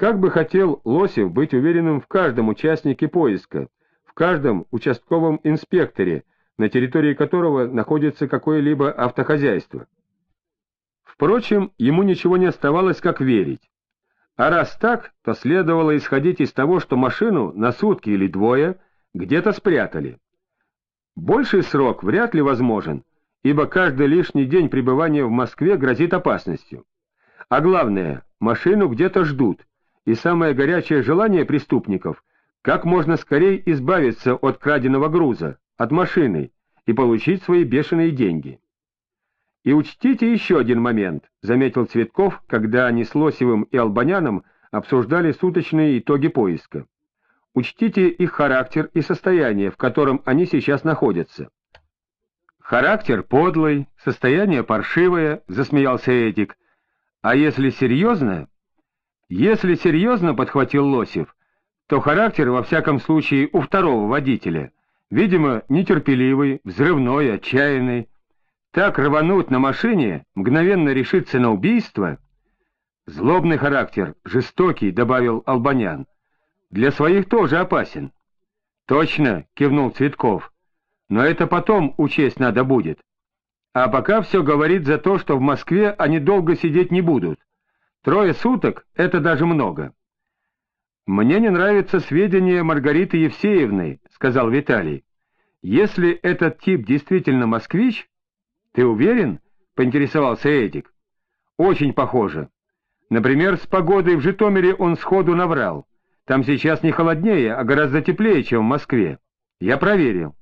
Как бы хотел Лосев быть уверенным в каждом участнике поиска, в каждом участковом инспекторе, на территории которого находится какое-либо автохозяйство. Впрочем, ему ничего не оставалось, как верить. А раз так, то следовало исходить из того, что машину на сутки или двое где-то спрятали. Больший срок вряд ли возможен, ибо каждый лишний день пребывания в Москве грозит опасностью. А главное, машину где-то ждут, и самое горячее желание преступников — как можно скорее избавиться от краденого груза, от машины, и получить свои бешеные деньги. И учтите еще один момент, — заметил Цветков, когда они с Лосевым и Албаняном обсуждали суточные итоги поиска. Учтите их характер и состояние, в котором они сейчас находятся. Характер подлый, состояние паршивое, — засмеялся Эдик. А если серьезно? Если серьезно, — подхватил Лосев, — то характер, во всяком случае, у второго водителя, видимо, нетерпеливый, взрывной, отчаянный, так рвануть на машине, мгновенно решиться на убийство? Злобный характер, жестокий, — добавил Албанян. Для своих тоже опасен. Точно, — кивнул Цветков. Но это потом учесть надо будет. А пока все говорит за то, что в Москве они долго сидеть не будут. Трое суток — это даже много. «Мне не нравятся сведения Маргариты Евсеевны», — сказал Виталий. «Если этот тип действительно москвич, «Ты уверен?» — поинтересовался Эдик. «Очень похоже. Например, с погодой в Житомире он сходу наврал. Там сейчас не холоднее, а гораздо теплее, чем в Москве. Я проверил.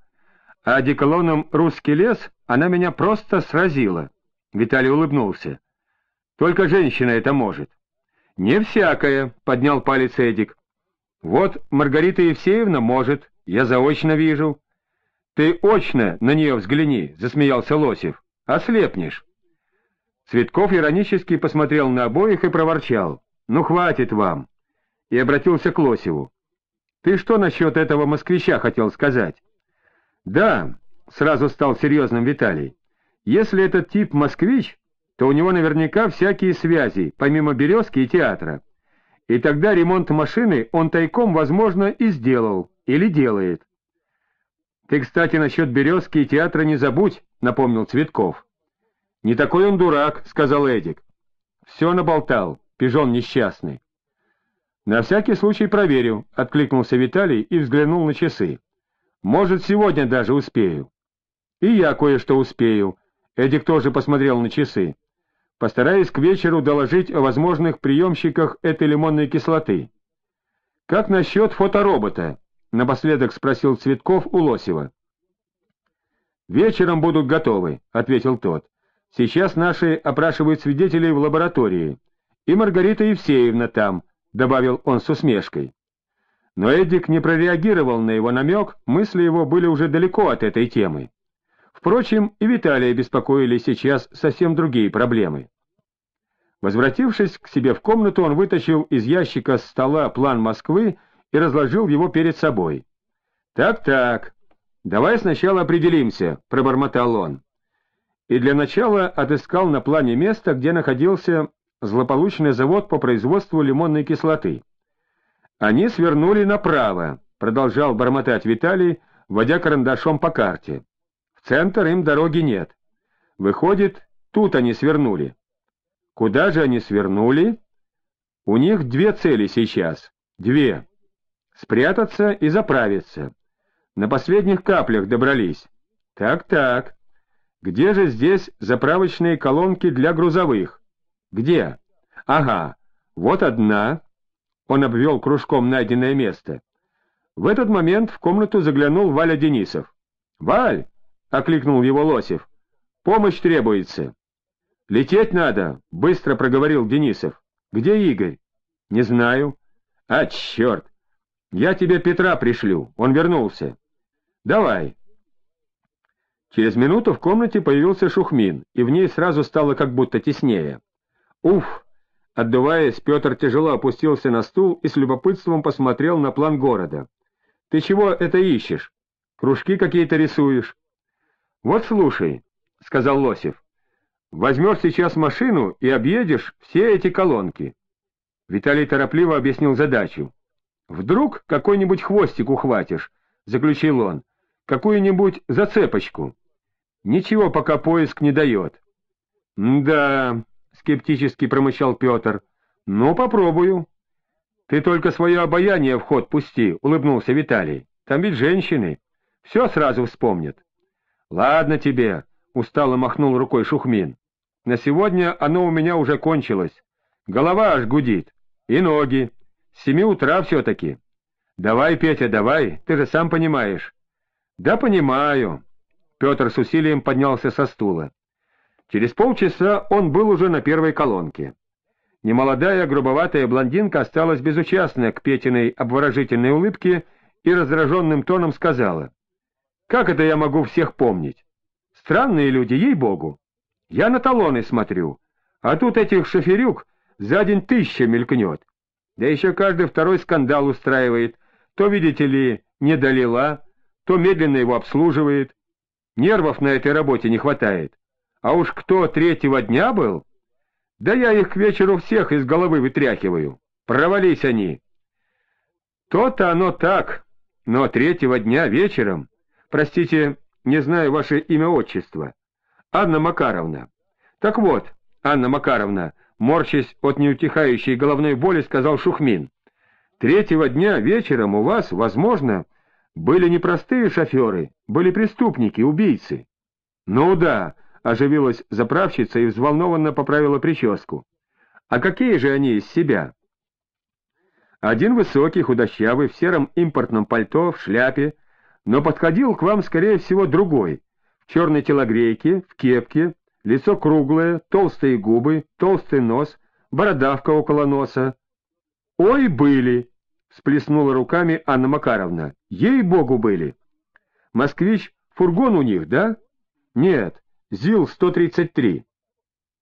А деколоном «Русский лес» она меня просто сразила». Виталий улыбнулся. «Только женщина это может». «Не всякая», — поднял палец Эдик. «Вот Маргарита Евсеевна может, я заочно вижу». «Ты очно на нее взгляни», — засмеялся Лосев. «Ослепнешь». Цветков иронически посмотрел на обоих и проворчал. «Ну, хватит вам!» И обратился к Лосеву. «Ты что насчет этого москвича хотел сказать?» «Да», — сразу стал серьезным Виталий. «Если этот тип москвич, то у него наверняка всякие связи, помимо «Березки» и театра. И тогда ремонт машины он тайком, возможно, и сделал, или делает. «Ты, кстати, насчет «Березки» и театра не забудь», — напомнил Цветков. «Не такой он дурак», — сказал Эдик. «Все наболтал, пижон несчастный». «На всякий случай проверю», — откликнулся Виталий и взглянул на часы. «Может, сегодня даже успею». «И я кое-что успею», — Эдик тоже посмотрел на часы. «Постараюсь к вечеру доложить о возможных приемщиках этой лимонной кислоты». «Как насчет фоторобота?» — напоследок спросил Цветков у Лосева. «Вечером будут готовы», — ответил тот. «Сейчас наши опрашивают свидетелей в лаборатории. И Маргарита Евсеевна там», — добавил он с усмешкой. Но Эдик не прореагировал на его намек, мысли его были уже далеко от этой темы. Впрочем, и Виталия беспокоили сейчас совсем другие проблемы. Возвратившись к себе в комнату, он вытащил из ящика стола план Москвы и разложил его перед собой. «Так-так, давай сначала определимся», — пробормотал он. И для начала отыскал на плане место, где находился злополучный завод по производству лимонной кислоты. «Они свернули направо», — продолжал бормотать Виталий, водя карандашом по карте. «В центр им дороги нет. Выходит, тут они свернули. Куда же они свернули? У них две цели сейчас. Две спрятаться и заправиться. На последних каплях добрались. Так-так. Где же здесь заправочные колонки для грузовых? Где? Ага, вот одна. Он обвел кружком найденное место. В этот момент в комнату заглянул Валя Денисов. «Валь!» — окликнул его Лосев. «Помощь требуется». «Лететь надо!» — быстро проговорил Денисов. «Где Игорь?» «Не знаю». «А, черт! Я тебе Петра пришлю, он вернулся. Давай. Через минуту в комнате появился Шухмин, и в ней сразу стало как будто теснее. Уф! Отдуваясь, Петр тяжело опустился на стул и с любопытством посмотрел на план города. — Ты чего это ищешь? Кружки какие-то рисуешь? — Вот слушай, — сказал Лосев, — возьмешь сейчас машину и объедешь все эти колонки. Виталий торопливо объяснил задачу. «Вдруг какой-нибудь хвостик ухватишь», — заключил он, — «какую-нибудь зацепочку». Ничего пока поиск не дает. «Да», — скептически промычал Петр, — «ну, попробую». «Ты только свое обаяние в ход пусти», — улыбнулся Виталий. «Там ведь женщины. Все сразу вспомнят». «Ладно тебе», — устало махнул рукой Шухмин. «На сегодня оно у меня уже кончилось. Голова аж гудит. И ноги. С семи утра все-таки. Давай, Петя, давай, ты же сам понимаешь. Да понимаю. Петр с усилием поднялся со стула. Через полчаса он был уже на первой колонке. Немолодая грубоватая блондинка осталась безучастная к Петиной обворожительной улыбке и раздраженным тоном сказала. «Как это я могу всех помнить? Странные люди, ей-богу! Я на талоны смотрю, а тут этих шоферюк за день тысяча мелькнет. Да еще каждый второй скандал устраивает. То, видите ли, не долила, то медленно его обслуживает. Нервов на этой работе не хватает. А уж кто третьего дня был? Да я их к вечеру всех из головы вытряхиваю. Провались они. То-то оно так, но третьего дня вечером... Простите, не знаю ваше имя-отчество. Анна Макаровна. Так вот, Анна Макаровна, морщась от неутихающей головной боли, сказал Шухмин. «Третьего дня вечером у вас, возможно, были не простые шоферы, были преступники, убийцы». «Ну да», — оживилась заправщица и взволнованно поправила прическу. «А какие же они из себя?» Один высокий, худощавый, в сером импортном пальто, в шляпе, но подходил к вам, скорее всего, другой, в черной телогрейке, в кепке, Лицо круглое, толстые губы, толстый нос, бородавка около носа. «Ой, были!» — всплеснула руками Анна Макаровна. «Ей-богу, были!» «Москвич, фургон у них, да?» «Нет, ЗИЛ-133».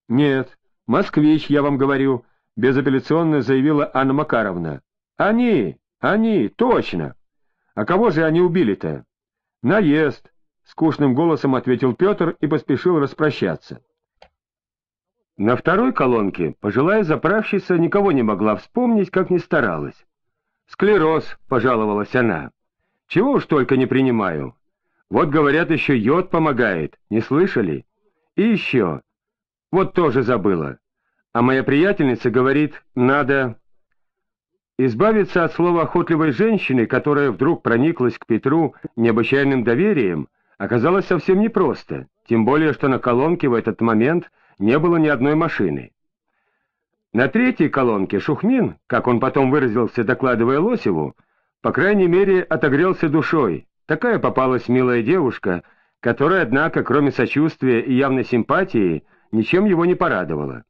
«Нет, москвич, я вам говорю», — безапелляционно заявила Анна Макаровна. «Они, они, точно! А кого же они убили-то?» «Наезд, — скучным голосом ответил Петр и поспешил распрощаться. На второй колонке пожилая заправщица никого не могла вспомнить, как ни старалась. «Склероз», — пожаловалась она. «Чего уж только не принимаю. Вот, говорят, еще йод помогает, не слышали? И еще. Вот тоже забыла. А моя приятельница говорит, надо...» Избавиться от слова охотливой женщины, которая вдруг прониклась к Петру необычайным доверием, оказалось совсем непросто, тем более, что на колонке в этот момент не было ни одной машины. На третьей колонке Шухмин, как он потом выразился, докладывая Лосеву, по крайней мере, отогрелся душой. Такая попалась милая девушка, которая, однако, кроме сочувствия и явной симпатии, ничем его не порадовала.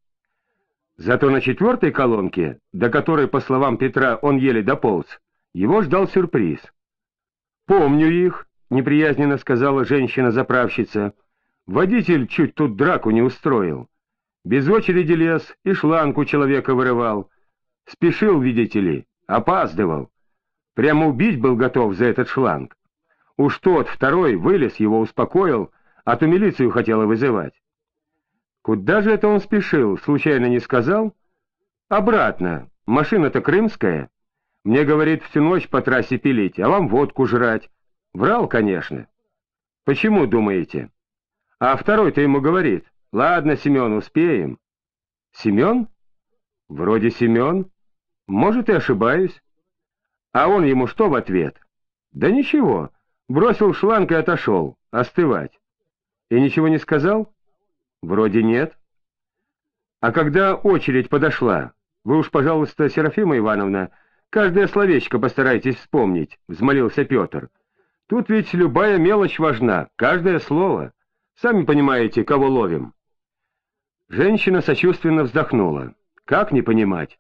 Зато на четвертой колонке, до которой, по словам Петра, он еле дополз, его ждал сюрприз. «Помню их», — неприязненно сказала женщина-заправщица. «Водитель чуть тут драку не устроил. Без очереди лез и шланг у человека вырывал. Спешил, видите ли, опаздывал. Прямо убить был готов за этот шланг. Уж тот, второй, вылез, его успокоил, а то милицию хотела вызывать. Куда же это он спешил, случайно не сказал? Обратно, машина-то крымская. Мне, говорит, всю ночь по трассе пилить, а вам водку жрать. Врал, конечно. Почему, думаете? А второй-то ему говорит, ладно, Семен, успеем. Семен? Вроде Семен. Может, и ошибаюсь. А он ему что в ответ? Да ничего, бросил шланг и отошел, остывать. И ничего не сказал? Вроде нет. А когда очередь подошла, вы уж, пожалуйста, Серафима Ивановна, каждое словечко постарайтесь вспомнить, — взмолился Петр. Тут ведь любая мелочь важна, каждое слово. Сами понимаете, кого ловим. Женщина сочувственно вздохнула. Как не понимать?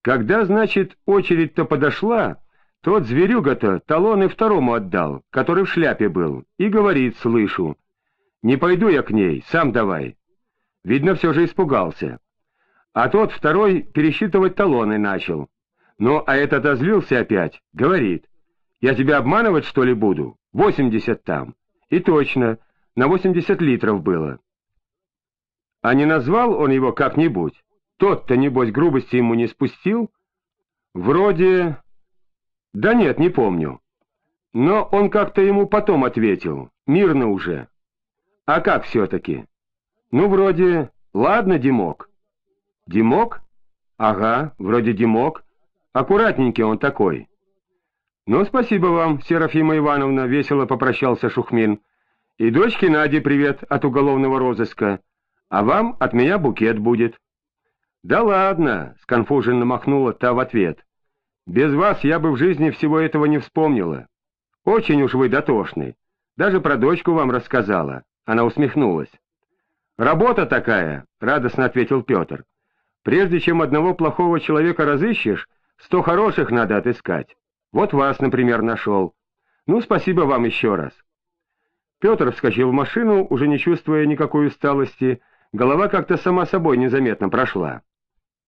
Когда, значит, очередь-то подошла, тот зверюга-то талоны второму отдал, который в шляпе был, и говорит, слышу. Не пойду я к ней, сам давай. Видно, все же испугался. А тот второй пересчитывать талоны начал. Ну, а этот озлился опять, говорит. Я тебя обманывать, что ли, буду? Восемьдесят там. И точно, на восемьдесят литров было. А не назвал он его как-нибудь? Тот-то, небось, грубости ему не спустил? Вроде... Да нет, не помню. Но он как-то ему потом ответил. Мирно уже. А как все-таки? Ну, вроде... Ладно, Димок. Димок? Ага, вроде Димок. Аккуратненький он такой. Ну, спасибо вам, Серафима Ивановна, весело попрощался Шухмин. И дочке Наде привет от уголовного розыска. А вам от меня букет будет. Да ладно, сконфуженно махнула та в ответ. Без вас я бы в жизни всего этого не вспомнила. Очень уж вы дотошный. Даже про дочку вам рассказала. Она усмехнулась. «Работа такая», — радостно ответил Петр. «Прежде чем одного плохого человека разыщешь, сто хороших надо отыскать. Вот вас, например, нашел. Ну, спасибо вам еще раз». Петр вскочил в машину, уже не чувствуя никакой усталости, голова как-то сама собой незаметно прошла.